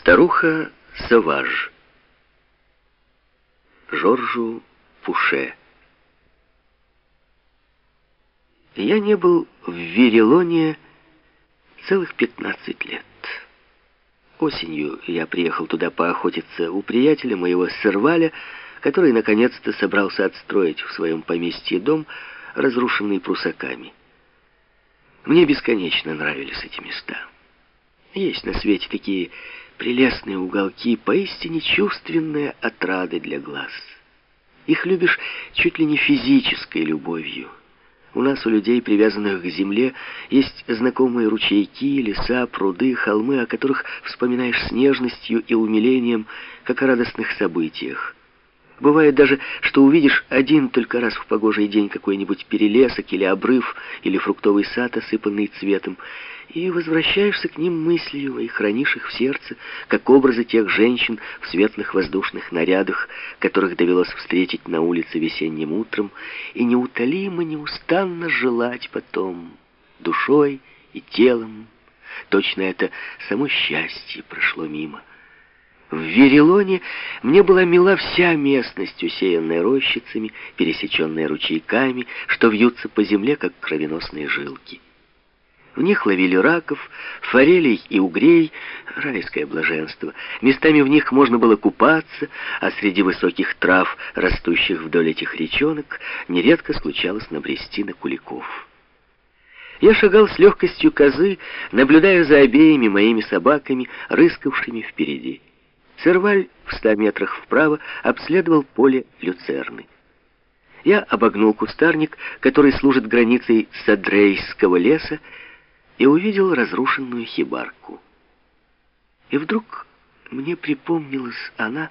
Старуха Саваж. Жоржу Пуше. Я не был в Верилоне целых 15 лет. Осенью я приехал туда поохотиться у приятеля моего Серваля, который наконец-то собрался отстроить в своем поместье дом, разрушенный прусаками. Мне бесконечно нравились эти места. Есть на свете такие прелестные уголки, поистине чувственные отрады для глаз. Их любишь чуть ли не физической любовью. У нас, у людей, привязанных к земле, есть знакомые ручейки, леса, пруды, холмы, о которых вспоминаешь с нежностью и умилением, как о радостных событиях. Бывает даже, что увидишь один только раз в погожий день какой-нибудь перелесок или обрыв, или фруктовый сад, осыпанный цветом, и возвращаешься к ним мыслью и хранишь их в сердце, как образы тех женщин в светлых воздушных нарядах, которых довелось встретить на улице весенним утром, и неутолимо, неустанно желать потом душой и телом. Точно это само счастье прошло мимо. В Верилоне мне была мила вся местность, усеянная рощицами, пересеченная ручейками, что вьются по земле, как кровеносные жилки. В них ловили раков, форелей и угрей, райское блаженство. Местами в них можно было купаться, а среди высоких трав, растущих вдоль этих речонок, нередко случалось набрести на куликов. Я шагал с легкостью козы, наблюдая за обеими моими собаками, рыскавшими впереди. Серваль в ста метрах вправо обследовал поле люцерны. Я обогнул кустарник, который служит границей Садрейского леса, и увидел разрушенную хибарку. И вдруг мне припомнилась она,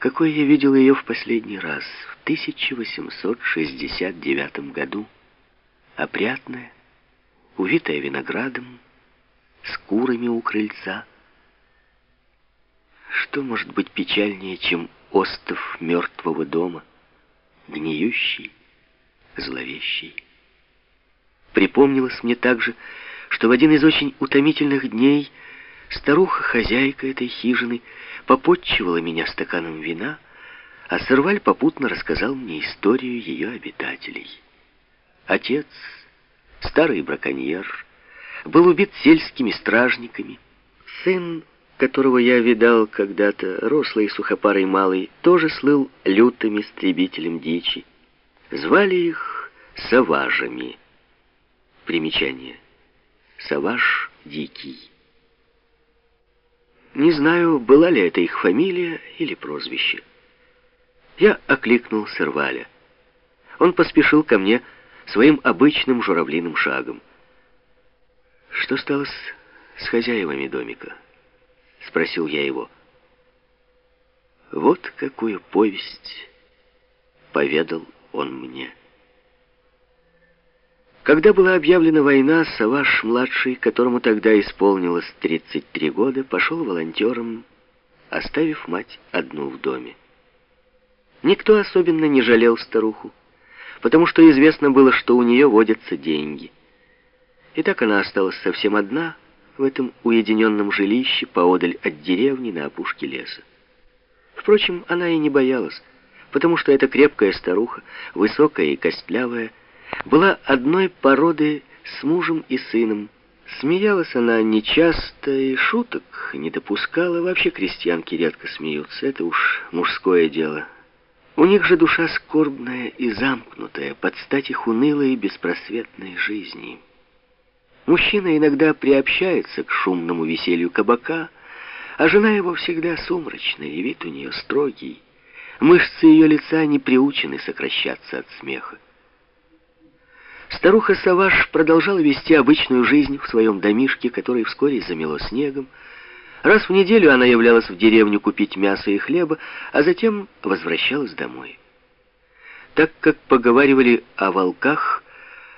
какой я видел ее в последний раз, в 1869 году, опрятная, увитая виноградом, с курами у крыльца, что может быть печальнее, чем остов мертвого дома, гниющий, зловещий? Припомнилось мне также, что в один из очень утомительных дней старуха-хозяйка этой хижины попотчевала меня стаканом вина, а Сырваль попутно рассказал мне историю ее обитателей. Отец, старый браконьер, был убит сельскими стражниками. Сын которого я видал когда-то, рослый сухопарый малый, тоже слыл лютым истребителем дичи. Звали их саважами. Примечание. Саваж дикий. Не знаю, была ли это их фамилия или прозвище. Я окликнул Серваля. Он поспешил ко мне своим обычным журавлиным шагом. Что стало с, с хозяевами домика? — спросил я его. Вот какую повесть поведал он мне. Когда была объявлена война, Саваш-младший, которому тогда исполнилось 33 года, пошел волонтером, оставив мать одну в доме. Никто особенно не жалел старуху, потому что известно было, что у нее водятся деньги. И так она осталась совсем одна, в этом уединенном жилище поодаль от деревни на опушке леса. Впрочем, она и не боялась, потому что эта крепкая старуха, высокая и костлявая, была одной породы с мужем и сыном. Смеялась она нечасто и шуток не допускала. Вообще крестьянки редко смеются, это уж мужское дело. У них же душа скорбная и замкнутая, под стать их унылой и беспросветной жизни. Мужчина иногда приобщается к шумному веселью кабака, а жена его всегда сумрачная, и вид у нее строгий. Мышцы ее лица не приучены сокращаться от смеха. Старуха Саваш продолжала вести обычную жизнь в своем домишке, который вскоре замело снегом. Раз в неделю она являлась в деревню купить мясо и хлеба, а затем возвращалась домой. Так как поговаривали о волках,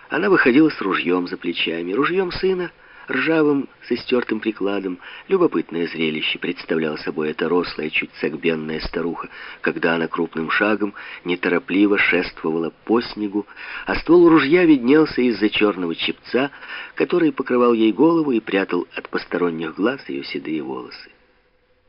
она выходила с ружьем за плечами, ружьем сына, ржавым, с истертым прикладом. Любопытное зрелище представляла собой эта рослая, чуть согбенная старуха, когда она крупным шагом неторопливо шествовала по снегу, а ствол ружья виднелся из-за черного чепца, который покрывал ей голову и прятал от посторонних глаз ее седые волосы.